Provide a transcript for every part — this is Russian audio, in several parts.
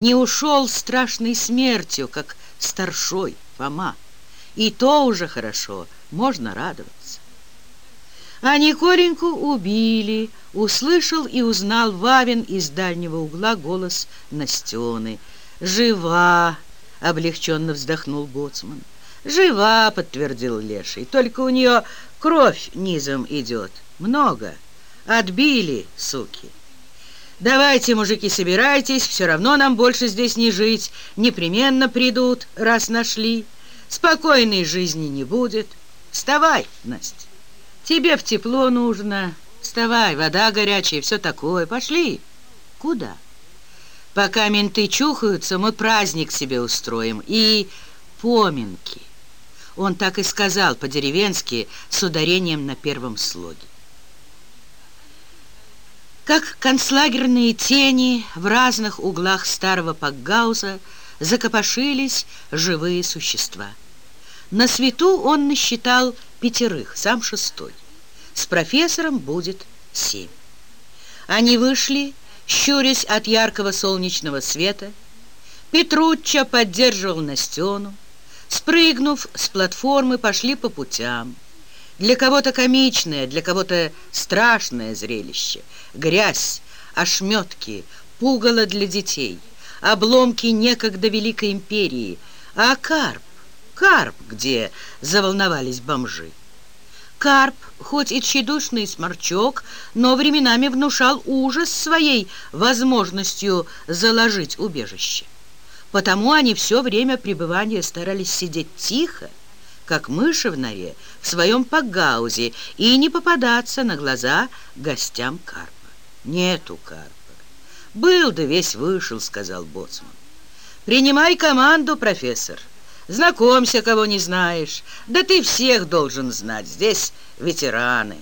не ушел страшной смертью, как старшой Фома. И то уже хорошо, можно радоваться. А Никореньку убили, услышал и узнал Вавин из дальнего угла голос Настены. «Жива!» — облегченно вздохнул Боцман. «Жива!» — подтвердил Леший. «Только у нее кровь низом идет. Много. Отбили, суки!» Давайте, мужики, собирайтесь, все равно нам больше здесь не жить. Непременно придут, раз нашли. Спокойной жизни не будет. Вставай, Настя. Тебе в тепло нужно. Вставай, вода горячая, все такое. Пошли. Куда? Пока менты чухаются, мы праздник себе устроим. И поминки. Он так и сказал по-деревенски с ударением на первом слоге как концлагерные тени в разных углах старого Пакгауза закопошились живые существа. На свету он насчитал пятерых, сам шестой. С профессором будет семь. Они вышли, щурясь от яркого солнечного света. Петручча поддерживал Настену. Спрыгнув с платформы, пошли по путям. Для кого-то комичное, для кого-то страшное зрелище. Грязь, ошметки, пугало для детей, обломки некогда Великой империи. А карп, карп где, заволновались бомжи. Карп, хоть и тщедушный сморчок, но временами внушал ужас своей возможностью заложить убежище. Потому они все время пребывания старались сидеть тихо, как мыши в норе, в своем погаузе и не попадаться на глаза гостям карпа. Нету карпа. Был да весь вышел, сказал боцман. Принимай команду, профессор. Знакомься, кого не знаешь. Да ты всех должен знать. Здесь ветераны.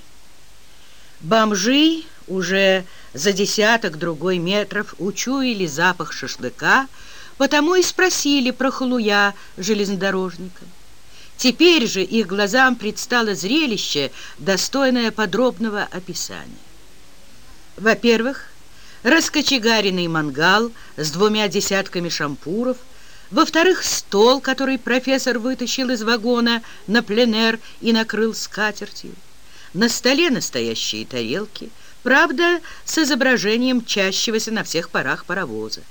Бомжи уже за десяток другой метров учуяли запах шашлыка, потому и спросили про халуя железнодорожника. Теперь же их глазам предстало зрелище, достойное подробного описания. Во-первых, раскочегаренный мангал с двумя десятками шампуров, во-вторых, стол, который профессор вытащил из вагона на пленэр и накрыл скатертью. На столе настоящие тарелки, правда, с изображением чащегося на всех парах паровоза.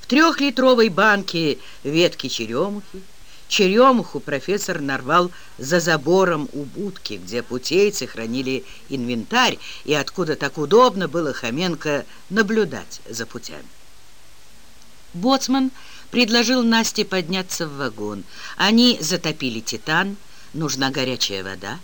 В трехлитровой банке ветки черемухи, Черемуху профессор нарвал за забором у будки, где путейцы хранили инвентарь, и откуда так удобно было Хоменко наблюдать за путями. Боцман предложил Насте подняться в вагон. Они затопили «Титан», нужна горячая вода.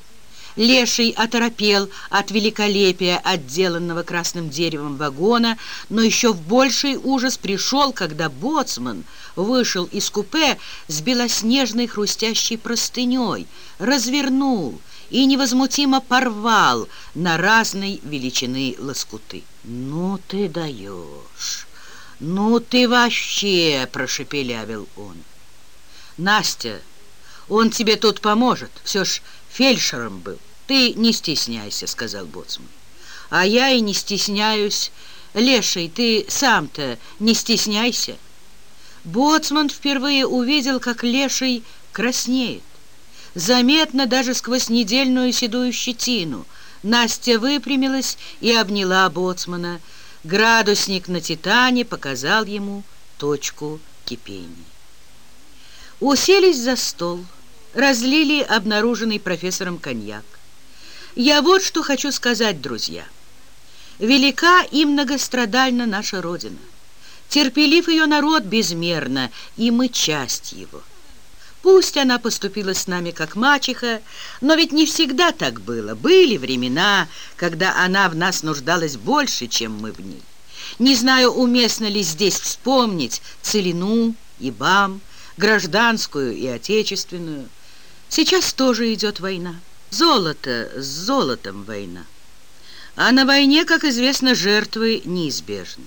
Леший оторопел от великолепия отделанного красным деревом вагона, но еще в больший ужас пришел, когда боцман вышел из купе с белоснежной хрустящей простыней, развернул и невозмутимо порвал на разной величины лоскуты. «Ну ты даешь! Ну ты вообще!» — прошепелявил он. «Настя, он тебе тут поможет, все ж фельдшером был». «Ты не стесняйся», — сказал Боцман. «А я и не стесняюсь. Леший, ты сам-то не стесняйся». Боцман впервые увидел, как Леший краснеет. Заметно даже сквозь недельную седую щетину. Настя выпрямилась и обняла Боцмана. Градусник на «Титане» показал ему точку кипения. Уселись за стол, разлили обнаруженный профессором коньяк. Я вот что хочу сказать, друзья. Велика и многострадальна наша Родина. Терпелив ее народ безмерно, и мы часть его. Пусть она поступила с нами как мачеха, но ведь не всегда так было. Были времена, когда она в нас нуждалась больше, чем мы в ней. Не знаю, уместно ли здесь вспомнить Целину и БАМ, гражданскую и отечественную. Сейчас тоже идет война. Золото с золотом война. А на войне, как известно, жертвы неизбежны.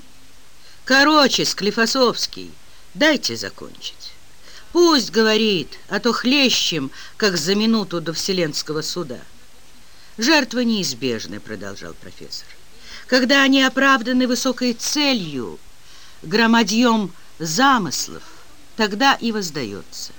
Короче, Склифосовский, дайте закончить. Пусть говорит, а то хлещем, как за минуту до Вселенского суда. Жертвы неизбежны, продолжал профессор. Когда они оправданы высокой целью, громадьем замыслов тогда и воздается.